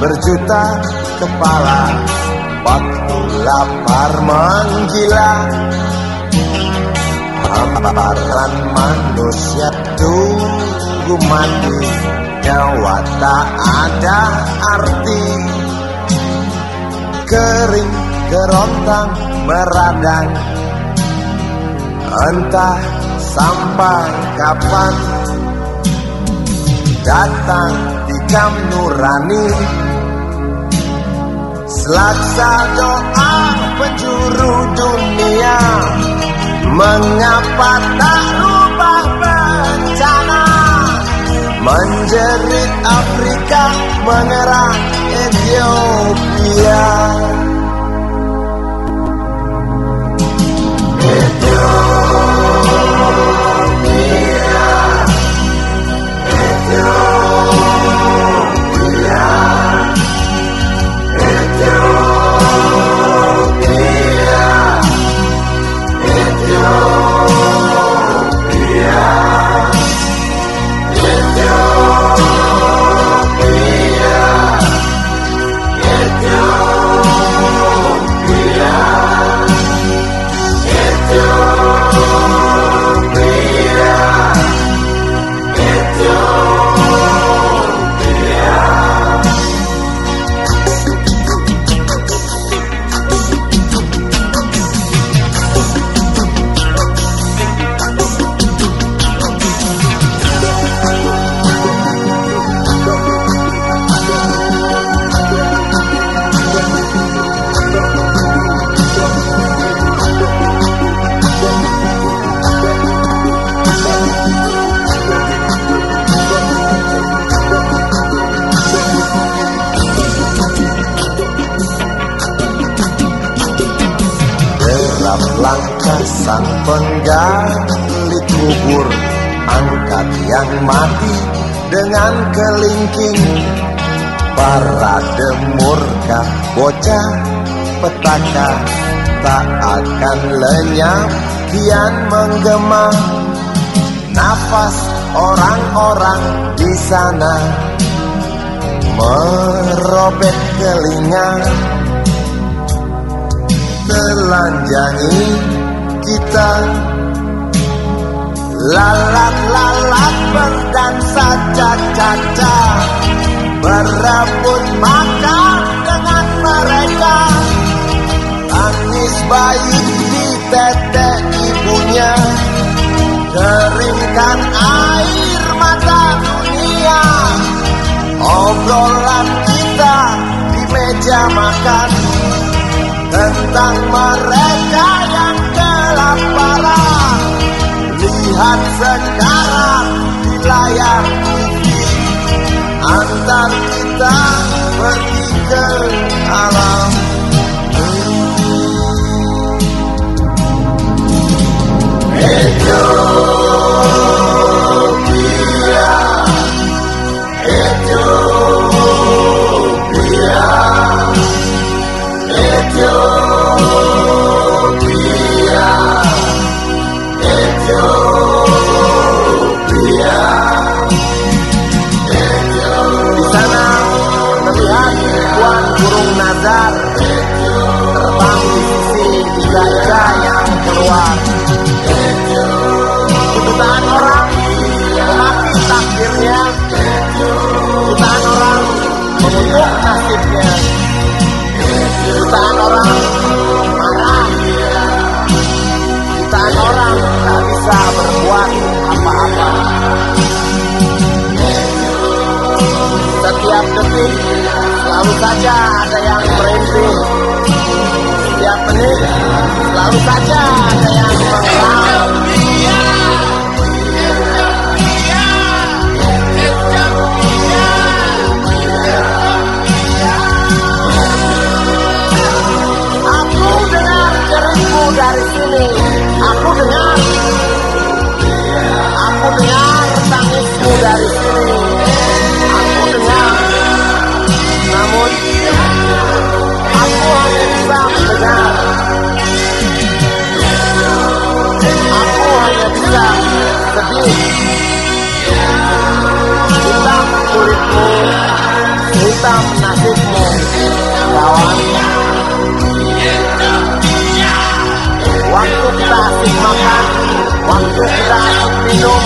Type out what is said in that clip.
berjuta kepala. Waktu lapar menggila. Hamparan manusia tunggu mati. Nyawa tak ada arti. Kering kerontang meradang. Entah sampai kapan Datang tikam nurani Selaksa doa penjuru dunia. Mengapa tak rubah bencana? Menjerit Afrika menyerang Ethiopia sang penggali kubur Angkat yang mati dengan kelingking. Parade murka bocah petaka Tak akan lenyap kian menggema. Nafas orang-orang di sana Merobek telinga telanjangi kita. Lalat-lalat berdansa caca-caca Berebut makan dengan mereka. Tangis bayi di tete ibunya. Keringkan air mata dunia. Obrolan kita di meja makan. Tentang mereka Lihat sekarang di layar TV Antar kita pergi ke keluar. Jutaan orang memakai takdirnya, jutaan orang mengutuk nasibnya. Jutaan orang marah Jutaan orang tak bisa berbuat apa-apa Setiap detik selalu saja ada yang merintih Setiap menit selalu saja ini aku dengar. Aku dengar tangismu dari sini. Aku dengar. Namun aku hanya bisa mendengar. Aku hanya bisa sedih. Hitam kulitmu hitam nasibmu. Kawan Waktu kita asik makan Waktu kita asik minum